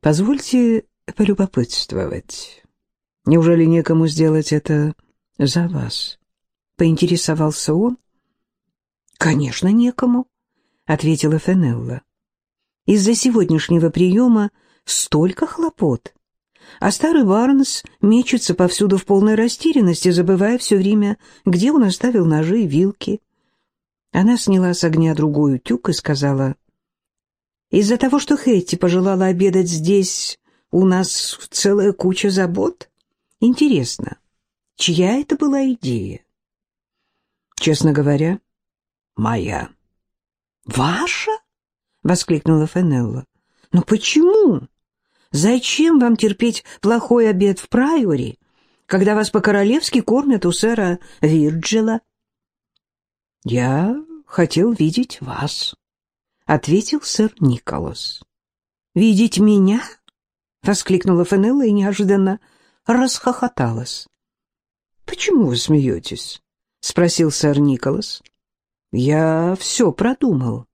Позвольте полюбопытствовать. Неужели некому сделать это за вас? Поинтересовался он. Конечно, некому, ответила Фенелла. Из-за сегодняшнего приема столько хлопот. А старый Барнс мечется повсюду в полной растерянности, забывая все время, где он оставил ножи и вилки. Она сняла с огня другой утюг и сказала, «Из-за того, что Хэтти пожелала обедать здесь, у нас целая куча забот? Интересно, чья это была идея?» «Честно говоря, моя». «Ваша?» — воскликнула Фенелла. «Но почему? Зачем вам терпеть плохой обед в Прайоре, когда вас по-королевски кормят у сэра Вирджила?» «Я хотел видеть вас», — ответил сэр Николас. «Видеть меня?» — воскликнула Фенелла и неожиданно расхохоталась. «Почему вы смеетесь?» — спросил сэр Николас. «Я все продумал.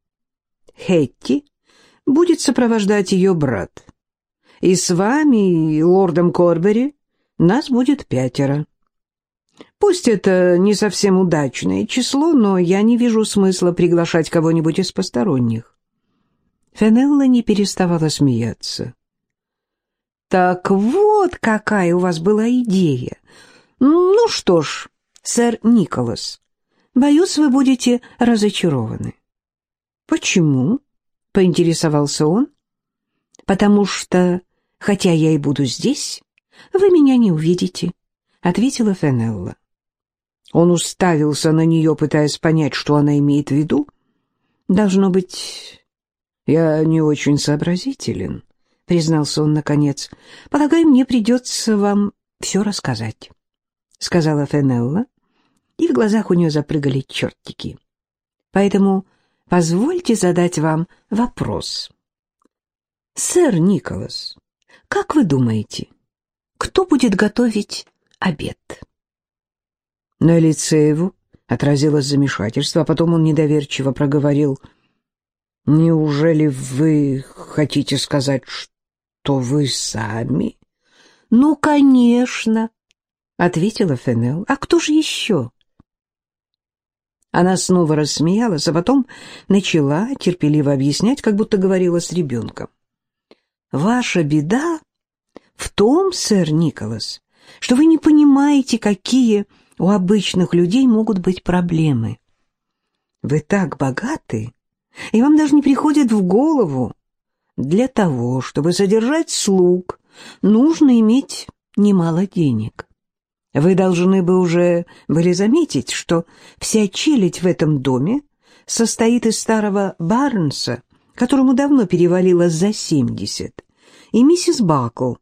Хетти будет сопровождать ее брат. И с вами, и лордом Корбери, нас будет пятеро. Пусть это не совсем удачное число, но я не вижу смысла приглашать кого-нибудь из посторонних. Фенелла не переставала смеяться. «Так вот какая у вас была идея. Ну что ж, сэр Николас, боюсь, вы будете разочарованы». «Почему?» — поинтересовался он. «Потому что, хотя я и буду здесь, вы меня не увидите», — ответила Фенелла. Он уставился на нее, пытаясь понять, что она имеет в виду. «Должно быть, я не очень сообразителен», — признался он наконец. «Полагаю, мне придется вам все рассказать», — сказала Фенелла, и в глазах у нее запрыгали чертики. «Поэтому позвольте задать вам вопрос. Сэр Николас, как вы думаете, кто будет готовить обед? На лице его отразилось замешательство, а потом он недоверчиво проговорил. «Неужели вы хотите сказать, что вы сами?» «Ну, конечно», — ответила Фенел. «А кто же еще?» Она снова рассмеялась, а потом начала терпеливо объяснять, как будто говорила с ребенком. «Ваша беда в том, сэр Николас, что вы не понимаете, какие у обычных людей могут быть проблемы. Вы так богаты, и вам даже не приходит в голову. Для того, чтобы содержать слуг, нужно иметь немало денег. Вы должны бы уже были заметить, что вся челядь в этом доме состоит из старого Барнса, которому давно перевалило за семьдесят, и миссис Бакл,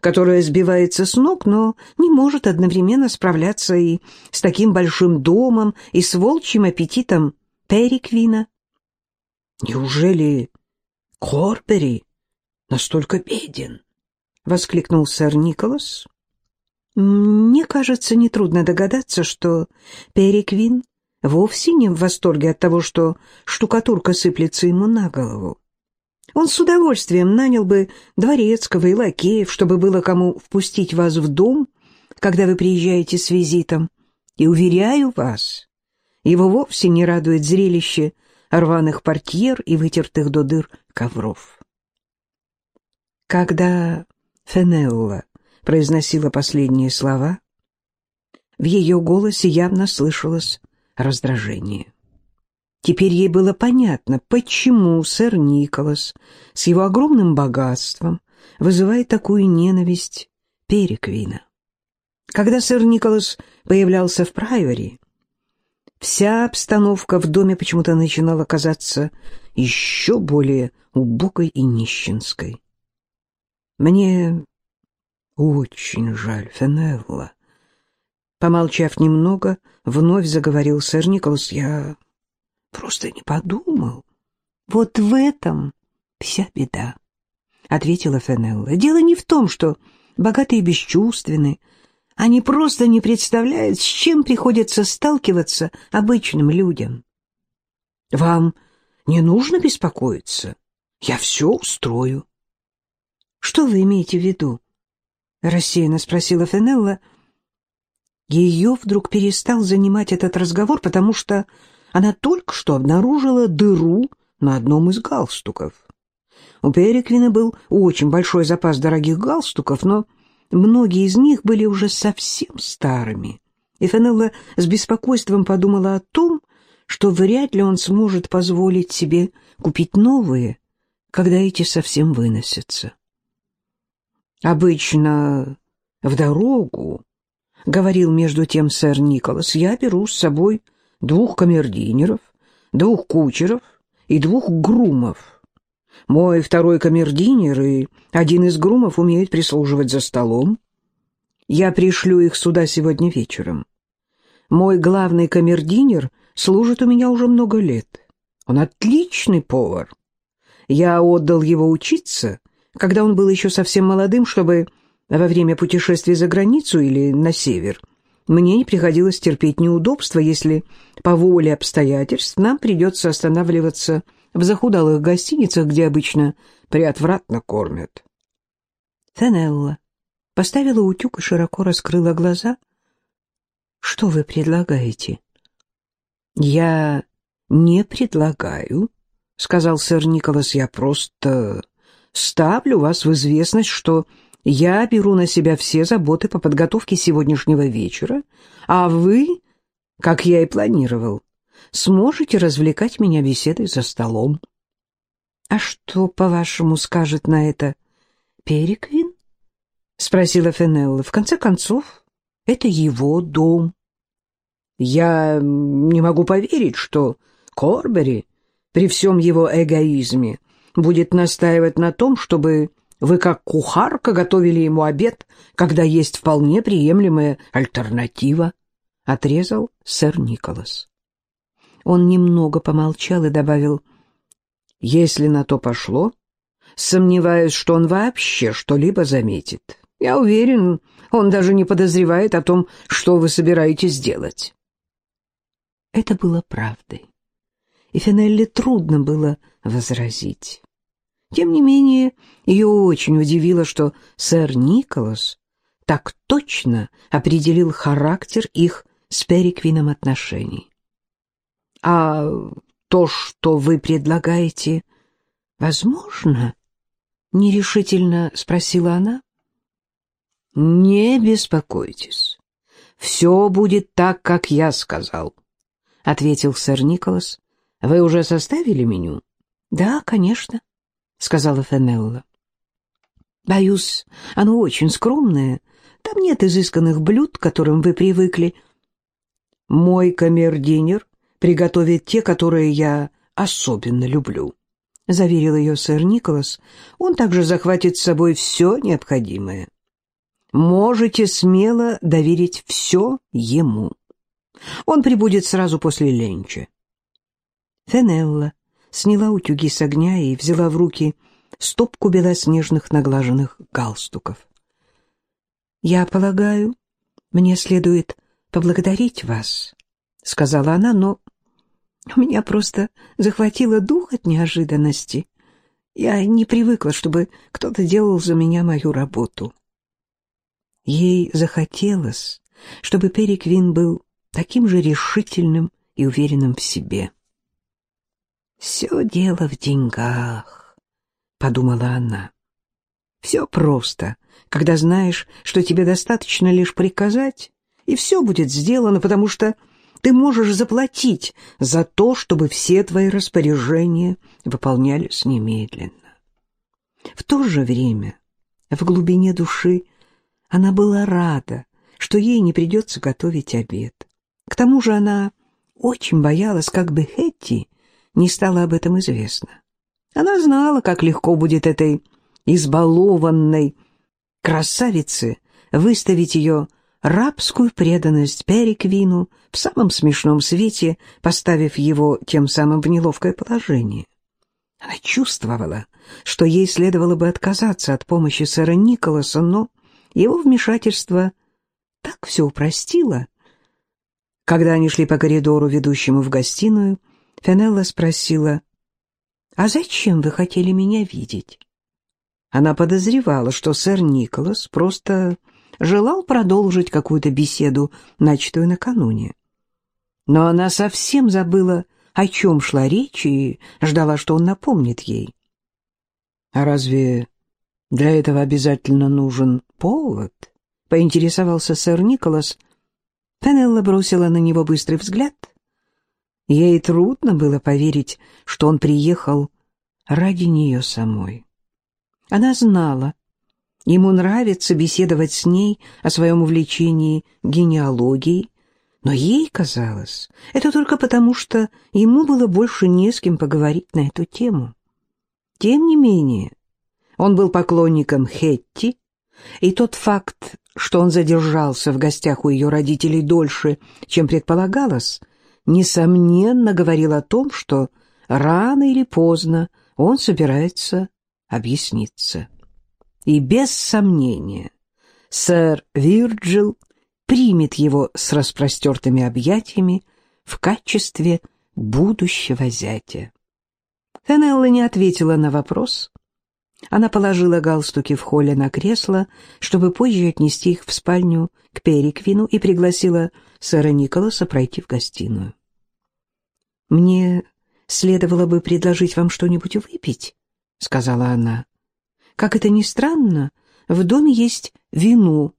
которая сбивается с ног, но не может одновременно справляться и с таким большим домом, и с волчьим аппетитом Периквина. «Неужели Корбери настолько беден?» — воскликнул сэр Николас. Мне кажется, нетрудно догадаться, что Переквин вовсе не в восторге от того, что штукатурка сыплется ему на голову. Он с удовольствием нанял бы дворецкого и лакеев, чтобы было кому впустить вас в дом, когда вы приезжаете с визитом. И, уверяю вас, его вовсе не радует зрелище рваных портьер и вытертых до дыр ковров. Когда Фенелла произносила последние слова, в ее голосе явно слышалось раздражение. Теперь ей было понятно, почему сэр Николас с его огромным богатством вызывает такую ненависть Переквина. Когда сэр Николас появлялся в Прайоре, вся обстановка в доме почему-то начинала казаться еще более убогой и нищенской. Мне очень жаль, Фенелла. Помолчав немного, вновь заговорил сэр Николас. Я просто не подумал. Вот в этом вся беда, — ответила Фенелла. Дело не в том, что богатые бесчувственны. Они просто не представляют, с чем приходится сталкиваться обычным людям. Вам не нужно беспокоиться. Я все устрою. Что вы имеете в виду? Рассеянно спросила Фенелла. Ее вдруг перестал занимать этот разговор, потому что она только что обнаружила дыру на одном из галстуков. У Переквина был очень большой запас дорогих галстуков, но многие из них были уже совсем старыми. И Фенелла с беспокойством подумала о том, что вряд ли он сможет позволить себе купить новые, когда эти совсем выносятся. Обычно в дорогу, — говорил между тем сэр Николас, — я беру с собой двух камердинеров, двух кучеров и двух грумов. Мой второй камердинер и один из грумов умеют прислуживать за столом. Я пришлю их сюда сегодня вечером. Мой главный камердинер служит у меня уже много лет. Он отличный повар. Я отдал его учиться, когда он был еще совсем молодым, чтобы во время путешествий за границу или на север мне не приходилось терпеть неудобства, если по воле обстоятельств нам придется останавливаться в захудалых гостиницах, где обычно приотвратно кормят. Фенелла поставила утюг и широко раскрыла глаза. «Что вы предлагаете?» «Я не предлагаю», — сказал сэр Николас, — «я просто ставлю вас в известность, что я беру на себя все заботы по подготовке сегодняшнего вечера, а вы, как я и планировал, сможете развлекать меня беседой за столом». «А что, по-вашему, скажет на это Переквин?» — спросила Фенелла. «В конце концов, это его дом». Я не могу поверить, что Корбери при всем его эгоизме будет настаивать на том, чтобы вы как кухарка готовили ему обед, когда есть вполне приемлемая альтернатива, — отрезал сэр Николас. Он немного помолчал и добавил, — если на то пошло, сомневаюсь, что он вообще что-либо заметит. Я уверен, он даже не подозревает о том, что вы собираетесь делать. Это было правдой, и Фенелле трудно было возразить. Тем не менее, ее очень удивило, что сэр Николас так точно определил характер их с Переквином отношений. «А то, что вы предлагаете, возможно?» — нерешительно спросила она. «Не беспокойтесь, все будет так, как я сказал», — ответил сэр Николас. — Вы уже составили меню? — Да, конечно, — сказала Фенелла. — Боюсь, оно очень скромное. Там нет изысканных блюд, к которым вы привыкли. — Мой камердинер приготовит те, которые я особенно люблю, — заверил ее сэр Николас. — Он также захватит с собой все необходимое. Можете смело доверить все ему. Он прибудет сразу после ленча. Фенелла сняла утюги с огня и взяла в руки стопку белоснежных наглаженных галстуков. «Я полагаю, мне следует поблагодарить вас», — сказала она, но у меня просто захватило дух от неожиданности. Я не привыкла, чтобы кто-то делал за меня мою работу. Ей захотелось, чтобы Переквин был таким же решительным и уверенным в себе. «Все дело в деньгах», — подумала она. «Все просто, когда знаешь, что тебе достаточно лишь приказать, и все будет сделано, потому что ты можешь заплатить за то, чтобы все твои распоряжения выполнялись немедленно». В то же время в глубине души она была рада, что ей не придется готовить обед. К тому же она очень боялась, как бы Хетти не стало об этом известно. Она знала, как легко будет этой избалованной красавице выставить ее рабскую преданность Переквину в самом смешном свете, поставив его тем самым в неловкое положение. Она чувствовала, что ей следовало бы отказаться от помощи сэра Николаса, но его вмешательство так все упростило, когда они шли по коридору, ведущему в гостиную, Фенелла спросила, «А зачем вы хотели меня видеть?» Она подозревала, что сэр Николас просто желал продолжить какую-то беседу, начатую накануне. Но она совсем забыла, о чем шла речь, и ждала, что он напомнит ей. «А разве для этого обязательно нужен повод?» — поинтересовался сэр Николас. Пенелла бросила на него быстрый взгляд. Ей трудно было поверить, что он приехал ради нее самой. Она знала, ему нравится беседовать с ней о своем увлечении генеалогией, но ей казалось, это только потому, что ему было больше не с кем поговорить на эту тему. Тем не менее, он был поклонником Хетти, и тот факт, что он задержался в гостях у ее родителей дольше, чем предполагалось, несомненно говорил о том, что рано или поздно он собирается объясниться. И без сомнения сэр Вирджил примет его с распростертыми объятиями в качестве будущего зятя. Фенелла не ответила на вопрос. Она положила галстуки в холле на кресло, чтобы позже отнести их в спальню к Переквину и пригласила сэра Николаса пройти в гостиную. «Мне следовало бы предложить вам что-нибудь выпить», — сказала она. «Как это ни странно, в доме есть вино,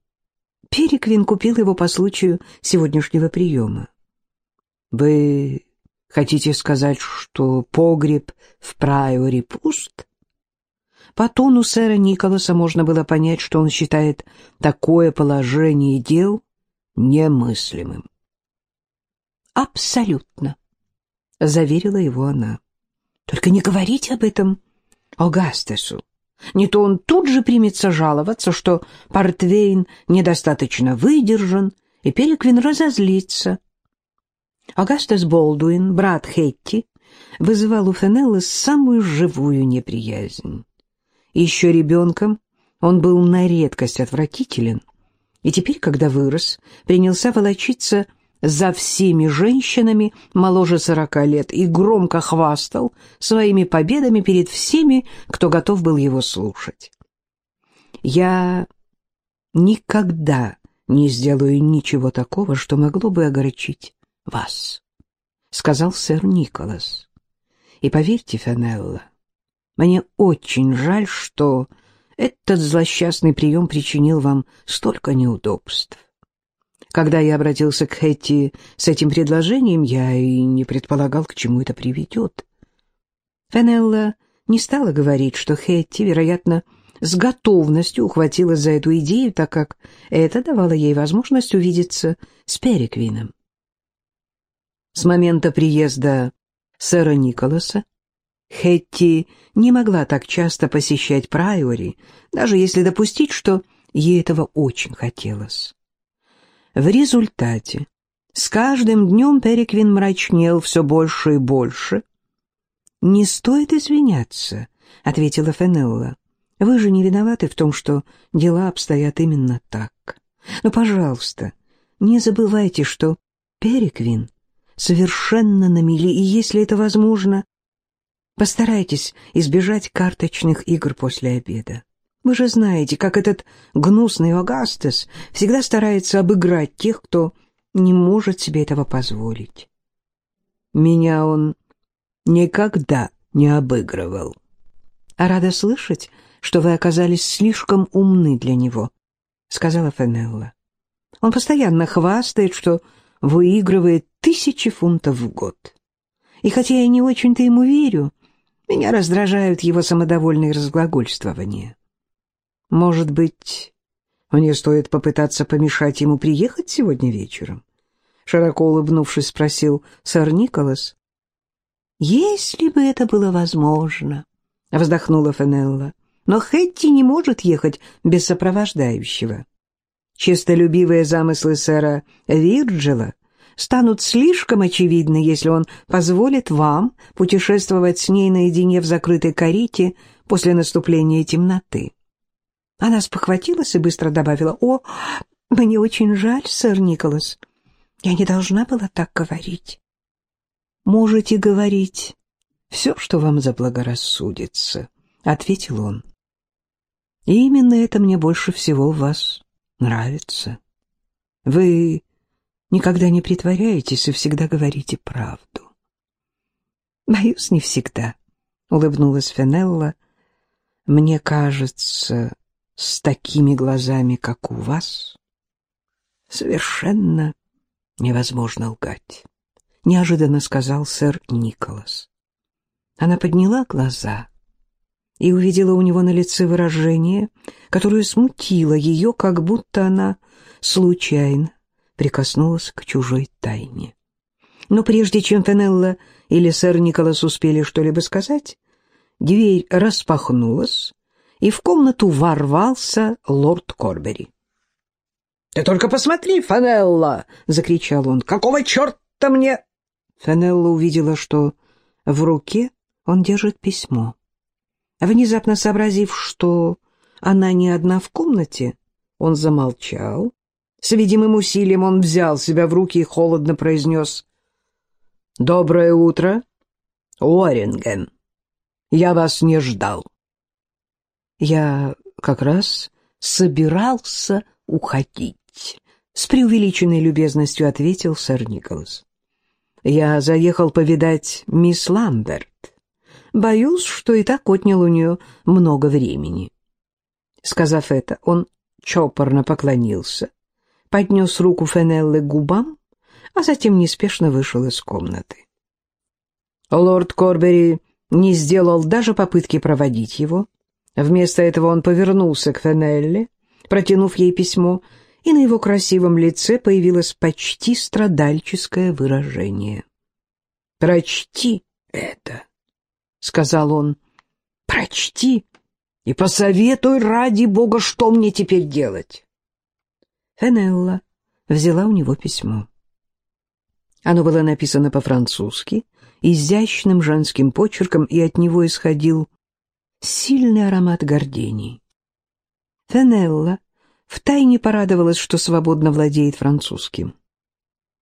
Переквин купил его по случаю сегодняшнего приема. «Вы хотите сказать, что погреб в Прайоре пуст?» По тону сэра Николаса можно было понять, что он считает такое положение дел немыслимым. «Абсолютно», — заверила его она. «Только не говорите об этом Огастесу. Не то он тут же примется жаловаться, что Портвейн недостаточно выдержан, и Переквин разозлится. Агастас Болдуин, брат Хетти, вызывал у Фенеллы самую живую неприязнь. Еще ребенком он был на редкость отвратителен, и теперь, когда вырос, принялся волочиться за всеми женщинами моложе сорока лет и громко хвастал своими победами перед всеми, кто готов был его слушать. «Я никогда не сделаю ничего такого, что могло бы огорчить вас», — сказал сэр Николас. «И поверьте, Фенелла, мне очень жаль, что этот злосчастный прием причинил вам столько неудобств. Когда я обратился к Хэтти с этим предложением, я и не предполагал, к чему это приведет. Фенелла не стала говорить, что Хэтти, вероятно, с готовностью ухватилась за эту идею, так как это давало ей возможность увидеться с Переквином. С момента приезда сэра Николаса Хэтти не могла так часто посещать Прайори, даже если допустить, что ей этого очень хотелось. В результате с каждым днем Переквин мрачнел все больше и больше. «Не стоит извиняться», — ответила Фенелла. «Вы же не виноваты в том, что дела обстоят именно так. Но, пожалуйста, не забывайте, что Переквин совершенно на мели, и если это возможно, постарайтесь избежать карточных игр после обеда. Вы же знаете, как этот гнусный Огастес всегда старается обыграть тех, кто не может себе этого позволить. Меня он никогда не обыгрывал. А рада слышать, что вы оказались слишком умны для него, — сказала Фенелла. Он постоянно хвастает, что выигрывает тысячи фунтов в год. И хотя я не очень-то ему верю, меня раздражают его самодовольные разглагольствования. Может быть, мне стоит попытаться помешать ему приехать сегодня вечером? Широко улыбнувшись, спросил сэр Николас. «Если бы это было возможно», — вздохнула Фенелла. «Но Хэтти не может ехать без сопровождающего. Честолюбивые замыслы сэра Вирджила станут слишком очевидны, если он позволит вам путешествовать с ней наедине в закрытой карете после наступления темноты. Она спохватилась и быстро добавила, «О, мне очень жаль, сэр Николас. Я не должна была так говорить». «Можете говорить все, что вам заблагорассудится», — ответил он. И именно это мне больше всего в вас нравится. Вы никогда не притворяетесь и всегда говорите правду. Боюсь, не всегда, — улыбнулась Фенелла. Мне кажется, с такими глазами, как у вас, совершенно невозможно лгать, — неожиданно сказал сэр Николас. Она подняла глаза и увидела у него на лице выражение, которое смутило ее, как будто она случайно прикоснулась к чужой тайне. Но прежде чем Фенелла или сэр Николас успели что-либо сказать, дверь распахнулась, и в комнату ворвался лорд Корбери. «Ты только посмотри, Фенелла!» — закричал он. «Какого черта мне...» Фенелла увидела, что в руке он держит письмо. Внезапно сообразив, что она не одна в комнате, он замолчал. С видимым усилием он взял себя в руки и холодно произнес «Доброе утро, Уорринген. Я вас не ждал». «Я как раз собирался уходить», — с преувеличенной любезностью ответил сэр Николас. «Я заехал повидать мисс Ламберт. Боюсь, что и так отнял у нее много времени». Сказав это, он чопорно поклонился, поднес руку Фенеллы к губам, а затем неспешно вышел из комнаты. Лорд Корбери не сделал даже попытки проводить его. Вместо этого он повернулся к Фенелле, протянув ей письмо, и на его красивом лице появилось почти страдальческое выражение. «Прочти это», — сказал он, — «прочти и посоветуй ради бога, что мне теперь делать». Фенелла взяла у него письмо. Оно было написано по-французски, изящным женским почерком, и от него исходил сильный аромат гордений. Фенелла втайне порадовалась, что свободно владеет французским.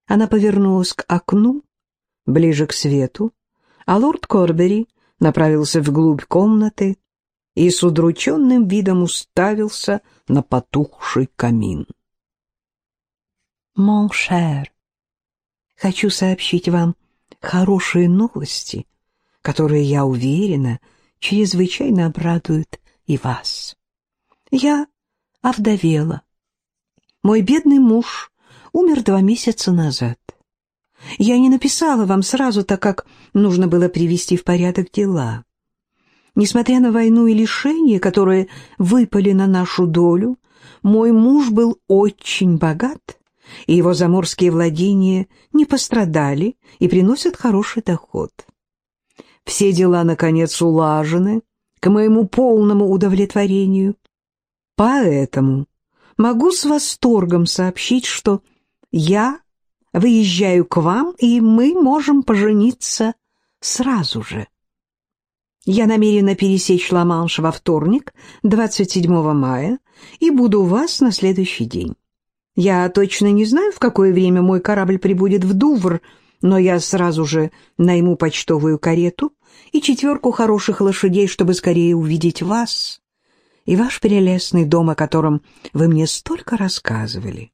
Она повернулась к окну, ближе к свету, а лорд Корбери направился вглубь комнаты и с удрученным видом уставился на потухший камин. «Мон шер, хочу сообщить вам хорошие новости, которые, я уверена, чрезвычайно обрадуют и вас. Я овдовела. Мой бедный муж умер два месяца назад. Я не написала вам сразу, так как нужно было привести в порядок дела. Несмотря на войну и лишения, которые выпали на нашу долю, мой муж был очень богат и его заморские владения не пострадали и приносят хороший доход. Все дела, наконец, улажены, к моему полному удовлетворению. Поэтому могу с восторгом сообщить, что я выезжаю к вам, и мы можем пожениться сразу же. Я намерена пересечь Ла-Манш во вторник, 27 мая, и буду у вас на следующий день. Я точно не знаю, в какое время мой корабль прибудет в Дувр, но я сразу же найму почтовую карету и четверку хороших лошадей, чтобы скорее увидеть вас и ваш прелестный дом, о котором вы мне столько рассказывали.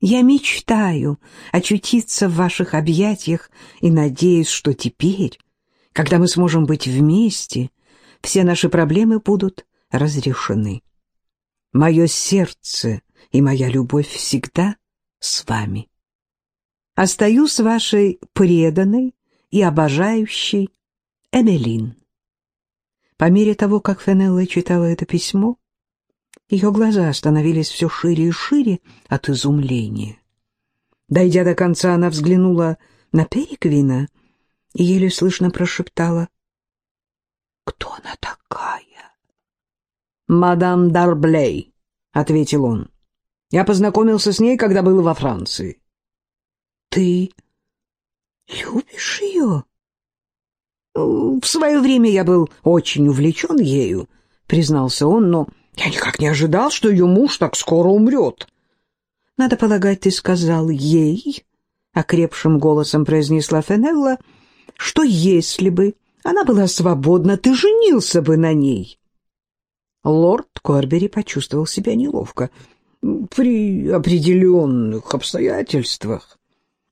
Я мечтаю очутиться в ваших объятиях и надеюсь, что теперь, когда мы сможем быть вместе, все наши проблемы будут разрешены. Мое сердце и моя любовь всегда с вами. Остаюсь вашей преданной и обожающей Эмилин. По мере того, как Фенелла читала это письмо, ее глаза становились все шире и шире от изумления. Дойдя до конца, она взглянула на Переквина и еле слышно прошептала «Кто она такая?» «Мадам Дарблей», — ответил он. Я познакомился с ней, когда был во Франции. Ты любишь ее? В свое время я был очень увлечен ею, признался он, но я никак не ожидал, что ее муж так скоро умрет. Надо полагать, ты сказал ей, окрепшим голосом произнесла Фенелла, что если бы она была свободна, ты женился бы на ней. Лорд Корбери почувствовал себя неловко. При определенных обстоятельствах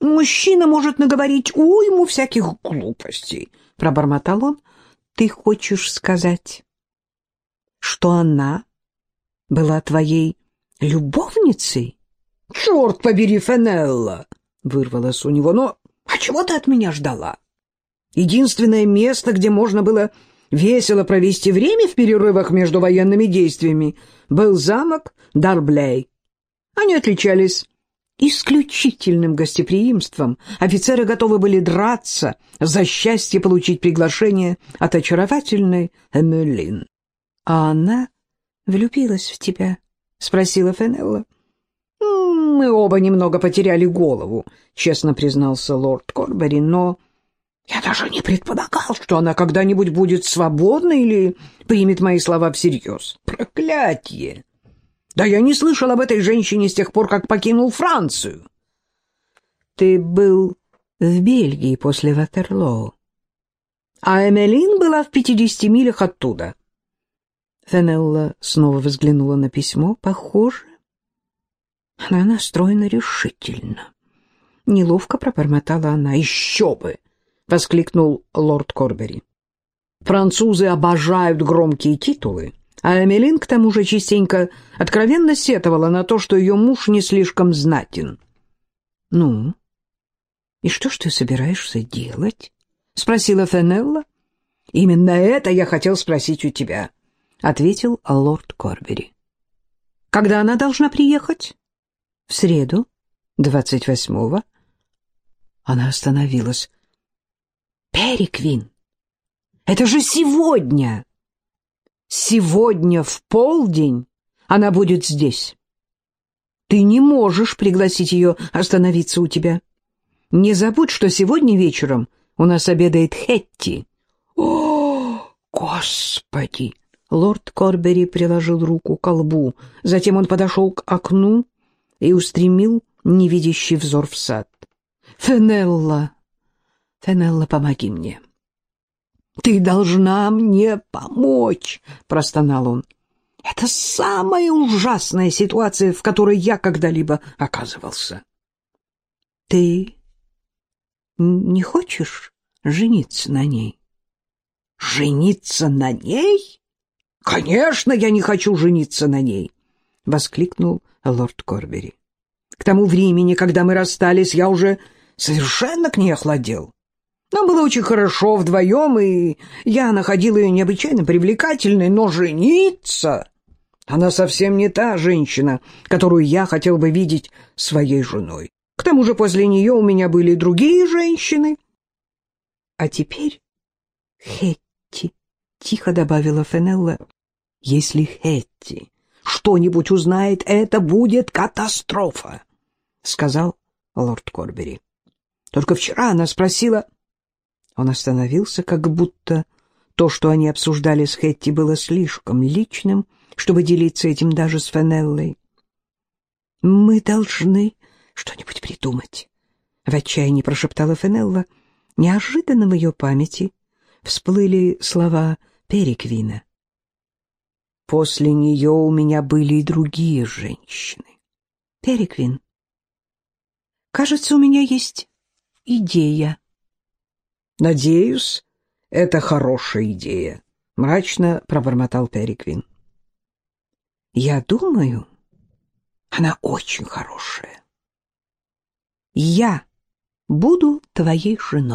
мужчина может наговорить уйму всяких глупостей, — пробормотал он. Ты хочешь сказать, что она была твоей любовницей? — Черт побери, Фенелла! — вырвалось у него. — Но а чего ты от меня ждала? Единственное место, где можно было весело провести время в перерывах между военными действиями, был замок Дарблей. Они отличались исключительным гостеприимством. Офицеры готовы были драться за счастье получить приглашение от очаровательной Эмилин. — А она влюбилась в тебя? — спросила Фенелла. — Мы оба немного потеряли голову, — честно признался лорд Корбери, — но я даже не предполагал, что она когда-нибудь будет свободна или примет мои слова всерьез. Проклятье! Да я не слышал об этой женщине с тех пор, как покинул Францию. Ты был в Бельгии после Ватерлоу, а Эмелин была в пятидесяти милях оттуда. Фенелла снова взглянула на письмо. Похоже, она настроена решительно. Неловко пробормотала она. Еще бы! — воскликнул лорд Корбери. «Французы обожают громкие титулы, а Эмилин к тому же частенько откровенно сетовала на то, что ее муж не слишком знатен». «Ну, и что ж ты собираешься делать?» — спросила Фенелла. «Именно это я хотел спросить у тебя», — ответил лорд Корбери. «Когда она должна приехать?» «В среду, двадцать восьмого». Она остановилась. Переквин, это же сегодня! Сегодня в полдень она будет здесь. Ты не можешь пригласить ее остановиться у тебя. Не забудь, что сегодня вечером у нас обедает Хетти. О, Господи! Лорд Корбери приложил руку к колбу. Затем он подошел к окну и устремил невидящий взор в сад. Фенелла! Фенелла, помоги мне. Ты должна мне помочь, простонал он. Это самая ужасная ситуация, в которой я когда-либо оказывался. Ты не хочешь жениться на ней? Жениться на ней? Конечно, я не хочу жениться на ней, воскликнул лорд Корбери. К тому времени, когда мы расстались, я уже совершенно к ней охладел. Нам было очень хорошо вдвоем, и я находил ее необычайно привлекательной, но жениться... Она совсем не та женщина, которую я хотел бы видеть своей женой. К тому же после нее у меня были другие женщины. А теперь Хетти, — тихо добавила Фенелла, — если Хетти что-нибудь узнает, это будет катастрофа, — сказал лорд Корбери. Только вчера она спросила... Он остановился, как будто то, что они обсуждали с Хетти, было слишком личным, чтобы делиться этим даже с Фенеллой. «Мы должны что-нибудь придумать», — в отчаянии прошептала Фенелла. Неожиданно в ее памяти всплыли слова Переквина. «После нее у меня были и другие женщины». «Переквин, кажется, у меня есть идея». «Надеюсь, это хорошая идея», — мрачно пробормотал Переквин. «Я думаю, она очень хорошая. Я буду твоей женой».